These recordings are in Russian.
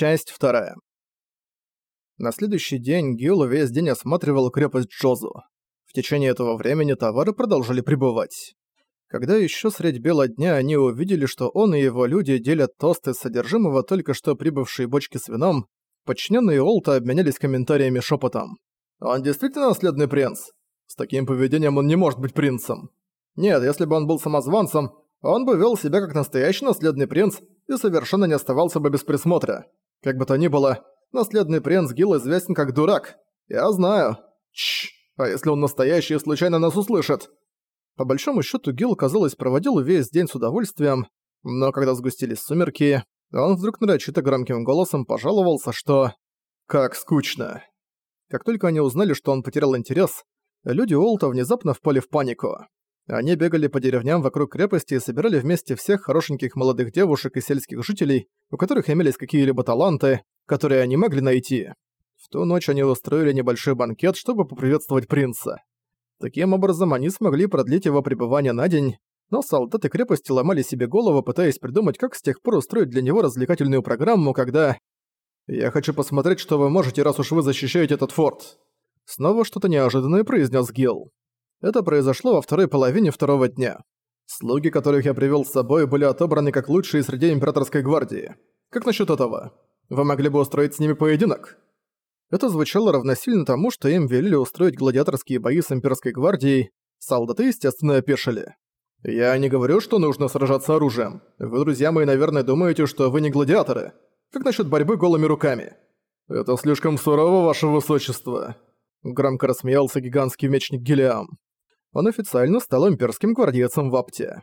Часть вторая. На следующий день Гилл весь день осматривал крепость Джозу. В течение этого времени товары продолжали прибывать. Когда еще средь бела дня они увидели, что он и его люди делят тосты содержимого только что прибывшей бочки с вином, подчиненные Олта обменялись комментариями шепотом. «Он действительно наследный принц? С таким поведением он не может быть принцем. Нет, если бы он был самозванцем, он бы вел себя как настоящий наследный принц и совершенно не оставался бы без присмотра. Как бы то ни было, наследный принц Гил известен как дурак. Я знаю. Чш, а если он настоящий и случайно нас услышит? По большому счету Гил, казалось, проводил весь день с удовольствием, но когда сгустились сумерки, он вдруг нарочито громким голосом пожаловался, что... Как скучно. Как только они узнали, что он потерял интерес, люди Олта внезапно впали в панику. Они бегали по деревням вокруг крепости и собирали вместе всех хорошеньких молодых девушек и сельских жителей, у которых имелись какие-либо таланты, которые они могли найти. В ту ночь они устроили небольшой банкет, чтобы поприветствовать принца. Таким образом, они смогли продлить его пребывание на день, но солдаты крепости ломали себе голову, пытаясь придумать, как с тех пор устроить для него развлекательную программу, когда... «Я хочу посмотреть, что вы можете, раз уж вы защищаете этот форт». Снова что-то неожиданное произнес Гилл. Это произошло во второй половине второго дня. Слуги, которых я привел с собой, были отобраны как лучшие среди императорской гвардии. Как насчет этого? Вы могли бы устроить с ними поединок? Это звучало равносильно тому, что им велели устроить гладиаторские бои с имперской гвардией. Солдаты, естественно, опешили. Я не говорю, что нужно сражаться оружием. Вы, друзья мои, наверное, думаете, что вы не гладиаторы. Как насчет борьбы голыми руками? Это слишком сурово, ваше высочество. Громко рассмеялся гигантский мечник Гелиам он официально стал имперским гвардейцем в Апте.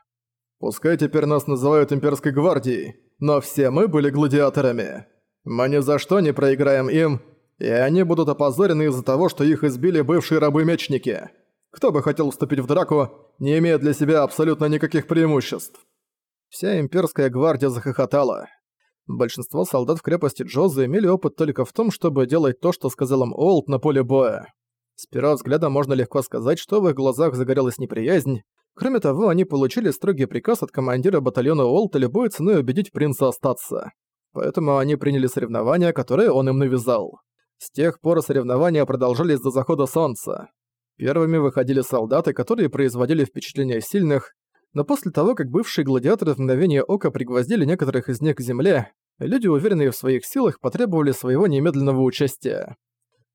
Пускай теперь нас называют имперской гвардией, но все мы были гладиаторами. Мы ни за что не проиграем им, и они будут опозорены из-за того, что их избили бывшие рабы-мечники. Кто бы хотел вступить в драку, не имея для себя абсолютно никаких преимуществ. Вся имперская гвардия захохотала. Большинство солдат в крепости Джоза имели опыт только в том, чтобы делать то, что сказал им Олд на поле боя. С первого взгляда можно легко сказать, что в их глазах загорелась неприязнь. Кроме того, они получили строгий приказ от командира батальона Уолта любой ценой убедить принца остаться. Поэтому они приняли соревнования, которые он им навязал. С тех пор соревнования продолжались до захода солнца. Первыми выходили солдаты, которые производили впечатление сильных, но после того, как бывшие гладиаторы в мгновение ока пригвоздили некоторых из них к земле, люди, уверенные в своих силах, потребовали своего немедленного участия.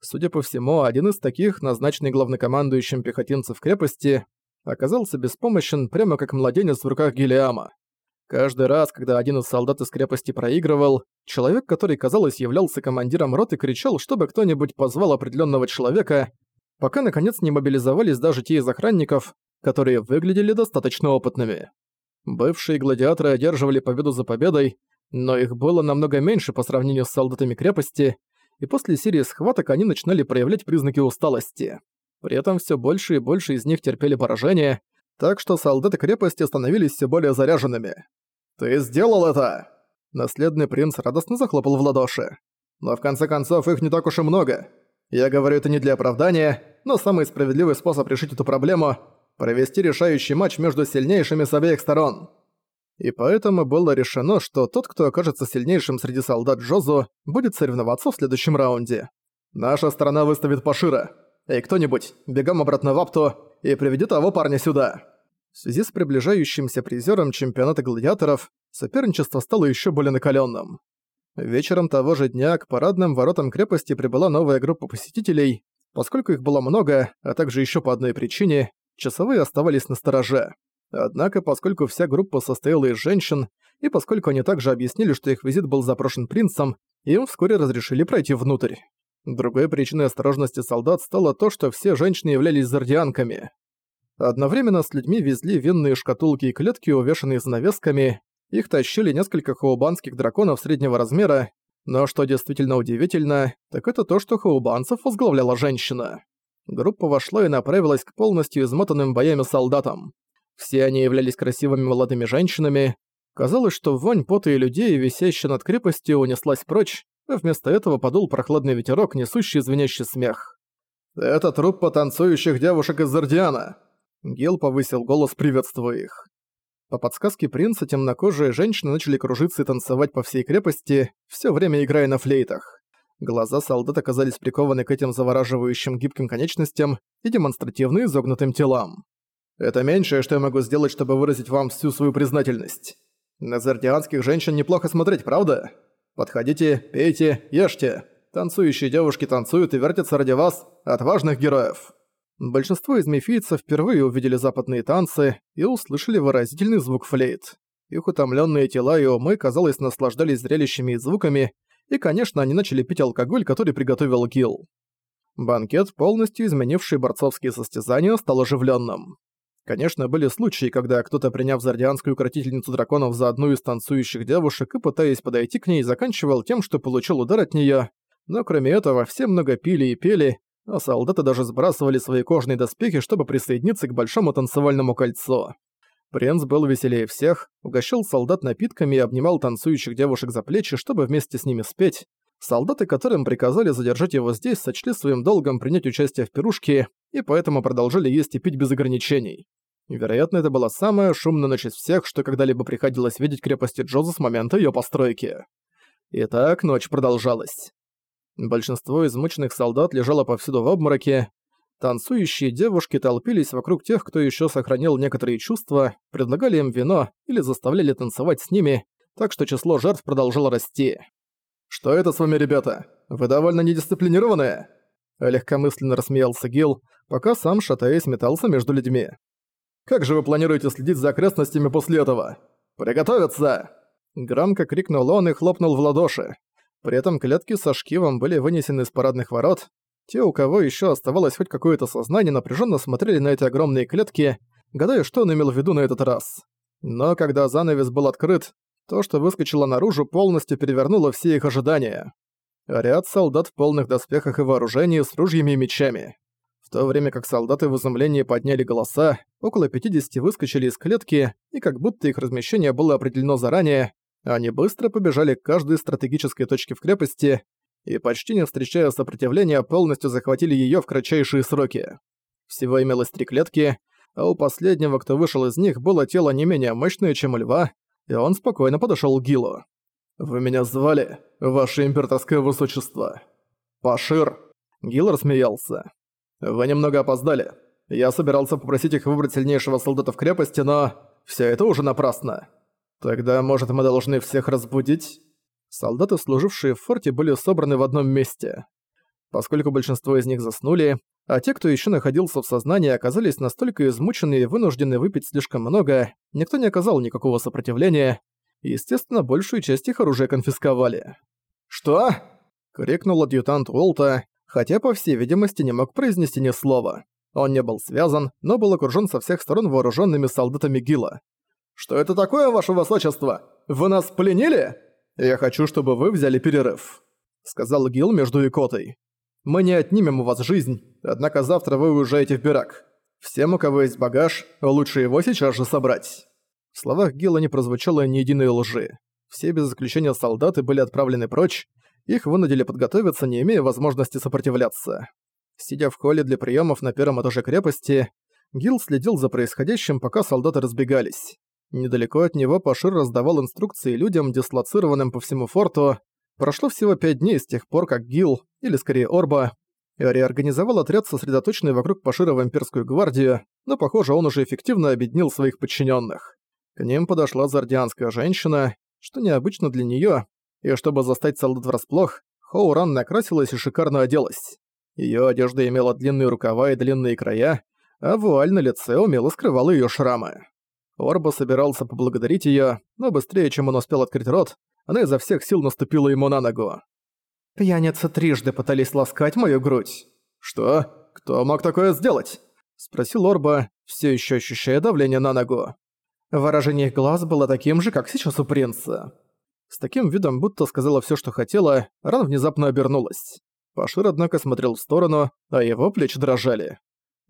Судя по всему, один из таких, назначенный главнокомандующим пехотинцев крепости, оказался беспомощен прямо как младенец в руках Гелиама. Каждый раз, когда один из солдат из крепости проигрывал, человек, который, казалось, являлся командиром роты, кричал, чтобы кто-нибудь позвал определенного человека, пока, наконец, не мобилизовались даже те из охранников, которые выглядели достаточно опытными. Бывшие гладиаторы одерживали победу за победой, но их было намного меньше по сравнению с солдатами крепости, и после серии схваток они начинали проявлять признаки усталости. При этом все больше и больше из них терпели поражение, так что солдаты крепости становились все более заряженными. «Ты сделал это!» Наследный принц радостно захлопал в ладоши. «Но в конце концов их не так уж и много. Я говорю это не для оправдания, но самый справедливый способ решить эту проблему – провести решающий матч между сильнейшими с обеих сторон и поэтому было решено, что тот, кто окажется сильнейшим среди солдат Джозу, будет соревноваться в следующем раунде. Наша сторона выставит Пашира. Эй, кто-нибудь, бегом обратно в Апту и приведи того парня сюда. В связи с приближающимся призером чемпионата гладиаторов, соперничество стало еще более накаленным. Вечером того же дня к парадным воротам крепости прибыла новая группа посетителей. Поскольку их было много, а также еще по одной причине, часовые оставались на стороже. Однако, поскольку вся группа состояла из женщин, и поскольку они также объяснили, что их визит был запрошен принцем, им вскоре разрешили пройти внутрь. Другой причиной осторожности солдат стало то, что все женщины являлись зардианками. Одновременно с людьми везли винные шкатулки и клетки, увешанные занавесками, их тащили несколько хаубанских драконов среднего размера, но что действительно удивительно, так это то, что хаубанцев возглавляла женщина. Группа вошла и направилась к полностью измотанным боями солдатам. Все они являлись красивыми молодыми женщинами. Казалось, что вонь пота и людей, висящая над крепостью, унеслась прочь, а вместо этого подул прохладный ветерок, несущий звенящий смех. «Это труппа танцующих девушек из Зардиана!» Гел повысил голос, приветствуя их. По подсказке принца темнокожие женщины начали кружиться и танцевать по всей крепости, все время играя на флейтах. Глаза солдат оказались прикованы к этим завораживающим гибким конечностям и демонстративно изогнутым телам. «Это меньшее, что я могу сделать, чтобы выразить вам всю свою признательность. На зардианских женщин неплохо смотреть, правда? Подходите, пейте, ешьте. Танцующие девушки танцуют и вертятся ради вас, отважных героев». Большинство из мифийцев впервые увидели западные танцы и услышали выразительный звук флейт. Их утомленные тела и умы, казалось, наслаждались зрелищами и звуками, и, конечно, они начали пить алкоголь, который приготовил Гил. Банкет, полностью изменивший борцовские состязания, стал оживленным. Конечно, были случаи, когда кто-то, приняв зардианскую укротительницу драконов за одну из танцующих девушек и пытаясь подойти к ней, заканчивал тем, что получил удар от нее. Но кроме этого, все много пили и пели, а солдаты даже сбрасывали свои кожные доспехи, чтобы присоединиться к большому танцевальному кольцу. Принц был веселее всех, угощал солдат напитками и обнимал танцующих девушек за плечи, чтобы вместе с ними спеть. Солдаты, которым приказали задержать его здесь, сочли своим долгом принять участие в пирушке и поэтому продолжали есть и пить без ограничений. Вероятно, это была самая шумная ночь из всех, что когда-либо приходилось видеть крепости Джоза с момента ее постройки. Итак, ночь продолжалась. Большинство измученных солдат лежало повсюду в обмороке, Танцующие девушки толпились вокруг тех, кто еще сохранил некоторые чувства, предлагали им вино или заставляли танцевать с ними, так что число жертв продолжало расти. «Что это с вами, ребята? Вы довольно недисциплинированные?» Легкомысленно рассмеялся Гил, пока сам, шатаясь, метался между людьми. «Как же вы планируете следить за окрестностями после этого? Приготовиться!» Громко крикнул он и хлопнул в ладоши. При этом клетки со шкивом были вынесены из парадных ворот, те, у кого еще оставалось хоть какое-то сознание, напряженно смотрели на эти огромные клетки, гадая, что он имел в виду на этот раз. Но когда занавес был открыт, то, что выскочило наружу, полностью перевернуло все их ожидания. Ряд солдат в полных доспехах и вооружении с ружьями и мечами. В то время как солдаты в изумлении подняли голоса, около 50 выскочили из клетки, и как будто их размещение было определено заранее, они быстро побежали к каждой стратегической точке в крепости, и, почти не встречая сопротивления, полностью захватили её в кратчайшие сроки. Всего имелось три клетки, а у последнего, кто вышел из них, было тело не менее мощное, чем у льва, и он спокойно подошёл к Гилу. «Вы меня звали, ваше императорское высочество?» «Пашир!» Гил рассмеялся. «Вы немного опоздали. Я собирался попросить их выбрать сильнейшего солдата в крепости, но... всё это уже напрасно. Тогда, может, мы должны всех разбудить?» солдаты, служившие в форте, были собраны в одном месте. Поскольку большинство из них заснули, а те, кто еще находился в сознании, оказались настолько измучены и вынуждены выпить слишком много, никто не оказал никакого сопротивления, естественно, большую часть их оружия конфисковали. «Что?» — крикнул адъютант Уолта, хотя, по всей видимости, не мог произнести ни слова. Он не был связан, но был окружен со всех сторон вооруженными солдатами Гила. «Что это такое, ваше высочество? Вы нас пленили?» «Я хочу, чтобы вы взяли перерыв», — сказал Гил между икотой. «Мы не отнимем у вас жизнь, однако завтра вы уезжаете в Бирак. Всем, у кого есть багаж, лучше его сейчас же собрать». В словах Гила не прозвучало ни единой лжи. Все без исключения солдаты были отправлены прочь, их вынудили подготовиться, не имея возможности сопротивляться. Сидя в холле для приемов на первом этаже крепости, Гил следил за происходящим, пока солдаты разбегались. Недалеко от него Пашир раздавал инструкции людям, дислоцированным по всему форту. Прошло всего пять дней с тех пор, как Гил, или скорее Орба, реорганизовал отряд, сосредоточенный вокруг Пашира в имперскую гвардию, но, похоже, он уже эффективно объединил своих подчиненных. К ним подошла зардианская женщина, что необычно для нее, и чтобы застать солдат врасплох, Хоуран накрасилась и шикарно оделась. Ее одежда имела длинные рукава и длинные края, а вуаль на лице умело скрывала ее шрамы. Орба собирался поблагодарить её, но быстрее, чем он успел открыть рот, она изо всех сил наступила ему на ногу. «Пьяницы трижды пытались ласкать мою грудь». «Что? Кто мог такое сделать?» — спросил Орба, все еще ощущая давление на ногу. Выражение их глаз было таким же, как сейчас у принца. С таким видом, будто сказала все, что хотела, Ран внезапно обернулась. Пашир, однако, смотрел в сторону, а его плечи дрожали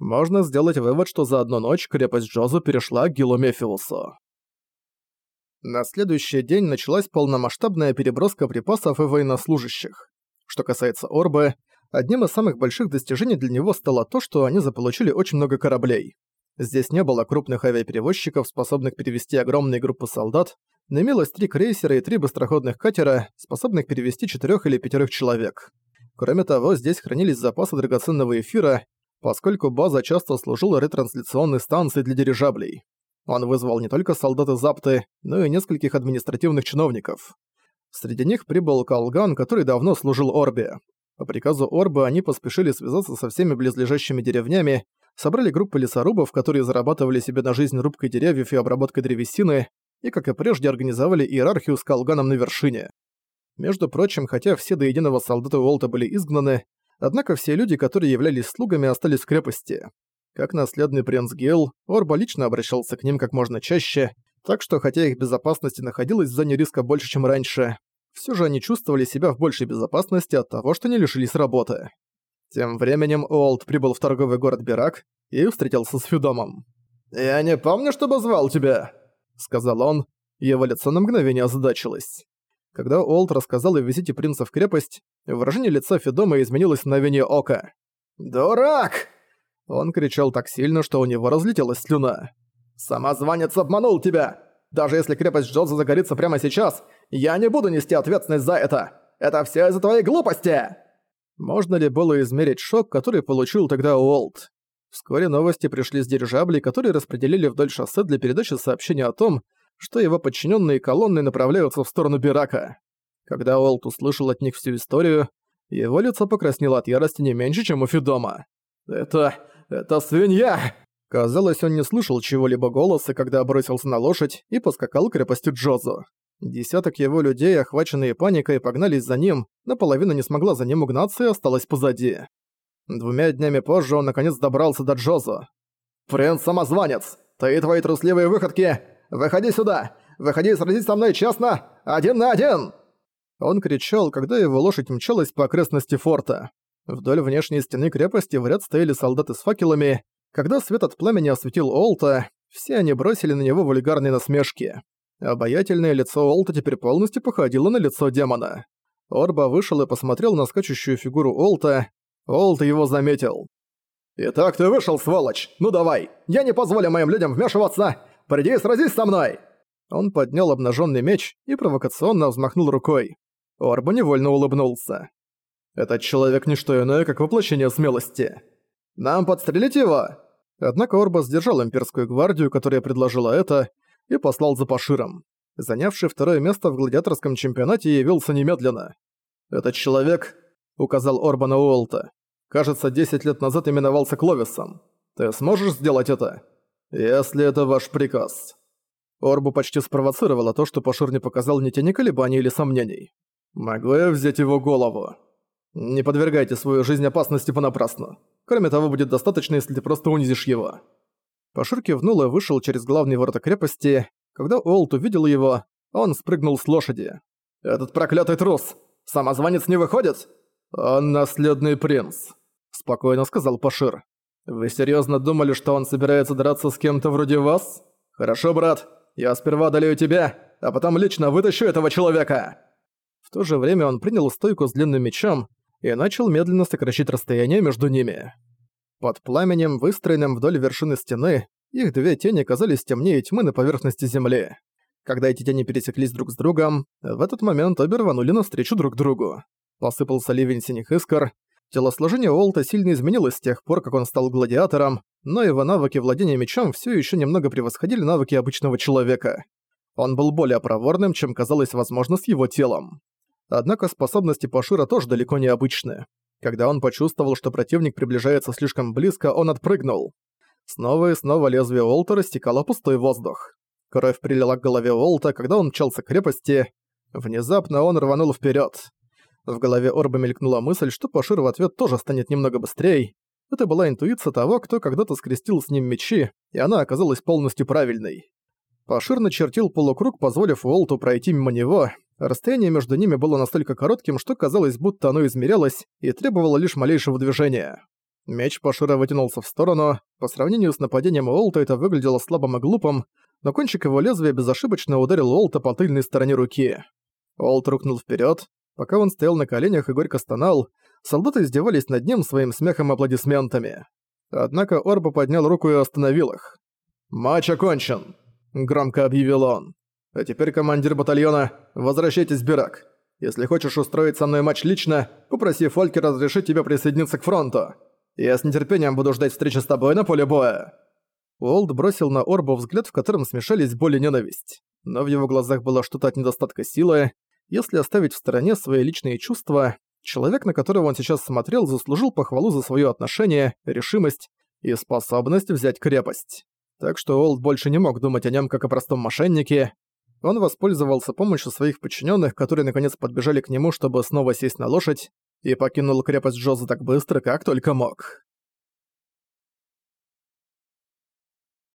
можно сделать вывод, что за одну ночь крепость Джозу перешла к Гилу Мефиусу. На следующий день началась полномасштабная переброска припасов и военнослужащих. Что касается Орбы, одним из самых больших достижений для него стало то, что они заполучили очень много кораблей. Здесь не было крупных авиаперевозчиков, способных перевести огромные группы солдат, но имелось три крейсера и три быстроходных катера, способных перевести четырех или пятерых человек. Кроме того, здесь хранились запасы драгоценного эфира, поскольку база часто служила ретрансляционной станцией для дирижаблей. Он вызвал не только солдат из Апты, но и нескольких административных чиновников. Среди них прибыл Калган, который давно служил Орбе. По приказу Орбы они поспешили связаться со всеми близлежащими деревнями, собрали группы лесорубов, которые зарабатывали себе на жизнь рубкой деревьев и обработкой древесины, и, как и прежде, организовали иерархию с Калганом на вершине. Между прочим, хотя все до единого солдата Уолта были изгнаны, однако все люди, которые являлись слугами, остались в крепости. Как наследный принц Гел, Орба лично обращался к ним как можно чаще, так что хотя их безопасность находилась в зоне риска больше, чем раньше, все же они чувствовали себя в большей безопасности от того, что не лишились работы. Тем временем Уолт прибыл в торговый город Бирак и встретился с Фюдомом. «Я не помню, чтобы звал тебя», — сказал он. Его лицо на мгновение озадачилось. Когда Уолт рассказал о визите принца в крепость, выражение лица Федома изменилось в мгновение ока. «Дурак!» Он кричал так сильно, что у него разлетелась слюна. «Самозванец обманул тебя! Даже если крепость Джоза загорится прямо сейчас, я не буду нести ответственность за это! Это все из-за твоей глупости!» Можно ли было измерить шок, который получил тогда Уолт? Вскоре новости пришли с дирижаблей, которые распределили вдоль шоссе для передачи сообщения о том, что его подчиненные колонны направляются в сторону Бирака. Когда Уолт услышал от них всю историю, его лицо покраснело от ярости не меньше, чем у Фидома. «Это... это свинья!» Казалось, он не слышал чего-либо голоса, когда бросился на лошадь и поскакал к крепости Джозу. Десяток его людей, охваченные паникой, погнались за ним, но половина не смогла за ним угнаться и осталась позади. Двумя днями позже он наконец добрался до Джозу. «Принц-самозванец! Ты и твои трусливые выходки! Выходи сюда! Выходи и сразись со мной честно! Один на один!» Он кричал, когда его лошадь мчалась по окрестности форта. Вдоль внешней стены крепости в ряд стояли солдаты с факелами. Когда свет от пламени осветил Олта, все они бросили на него вульгарные насмешки. Обаятельное лицо Олта теперь полностью походило на лицо демона. Орба вышел и посмотрел на скачущую фигуру Олта. Олта его заметил. «Итак ты вышел, сволочь! Ну давай! Я не позволю моим людям вмешиваться! Приди и сразись со мной!» Он поднял обнаженный меч и провокационно взмахнул рукой. Орба невольно улыбнулся. «Этот человек не что иное, как воплощение смелости. Нам подстрелить его!» Однако Орба сдержал имперскую гвардию, которая предложила это, и послал за Паширом. Занявший второе место в гладиаторском чемпионате явился немедленно. «Этот человек», — указал Орба на Уолта, — «кажется, 10 лет назад именовался Кловисом. Ты сможешь сделать это?» «Если это ваш приказ». Орбу почти спровоцировало то, что Пашур не показал ни тени колебаний или сомнений. «Могу я взять его голову?» «Не подвергайте свою жизнь опасности понапрасну. Кроме того, будет достаточно, если ты просто унизишь его». Пашур кивнул и вышел через главные ворота крепости. Когда Уолт увидел его, он спрыгнул с лошади. «Этот проклятый трус! Самозванец не выходит?» «Он наследный принц», — спокойно сказал Пашир. «Вы серьезно думали, что он собирается драться с кем-то вроде вас? Хорошо, брат, я сперва одолею тебя, а потом лично вытащу этого человека!» В то же время он принял стойку с длинным мечом и начал медленно сокращать расстояние между ними. Под пламенем, выстроенным вдоль вершины стены, их две тени казались темнее тьмы на поверхности земли. Когда эти тени пересеклись друг с другом, в этот момент обе рванули навстречу друг другу. Посыпался ливень синих искр, Телосложение Уолта сильно изменилось с тех пор, как он стал гладиатором, но его навыки владения мечом все еще немного превосходили навыки обычного человека. Он был более проворным, чем казалось возможно с его телом. Однако способности Пашира тоже далеко не обычны. Когда он почувствовал, что противник приближается слишком близко, он отпрыгнул. Снова и снова лезвие Уолта растекало пустой воздух. Кровь прилила к голове Уолта, когда он мчался к крепости. Внезапно он рванул вперед. В голове Орба мелькнула мысль, что Пашир в ответ тоже станет немного быстрее. Это была интуиция того, кто когда-то скрестил с ним мечи, и она оказалась полностью правильной. Пашир начертил полукруг, позволив Уолту пройти мимо него. Расстояние между ними было настолько коротким, что казалось, будто оно измерялось и требовало лишь малейшего движения. Меч Пашира вытянулся в сторону. По сравнению с нападением Уолта это выглядело слабым и глупым, но кончик его лезвия безошибочно ударил Уолта по тыльной стороне руки. Уолт рухнул вперед, Пока он стоял на коленях и горько стонал, солдаты издевались над ним своим смехом и аплодисментами. Однако Орба поднял руку и остановил их. «Матч окончен», — громко объявил он. «А теперь, командир батальона, возвращайтесь в Бирак. Если хочешь устроить со мной матч лично, попроси Фольки разрешить тебе присоединиться к фронту. Я с нетерпением буду ждать встречи с тобой на поле боя». Уолт бросил на Орбу взгляд, в котором смешались боль и ненависть. Но в его глазах было что-то от недостатка силы. Если оставить в стороне свои личные чувства, человек, на которого он сейчас смотрел, заслужил похвалу за свое отношение, решимость и способность взять крепость. Так что Уолт больше не мог думать о нем как о простом мошеннике. Он воспользовался помощью своих подчиненных, которые наконец подбежали к нему, чтобы снова сесть на лошадь, и покинул крепость Джоза так быстро, как только мог.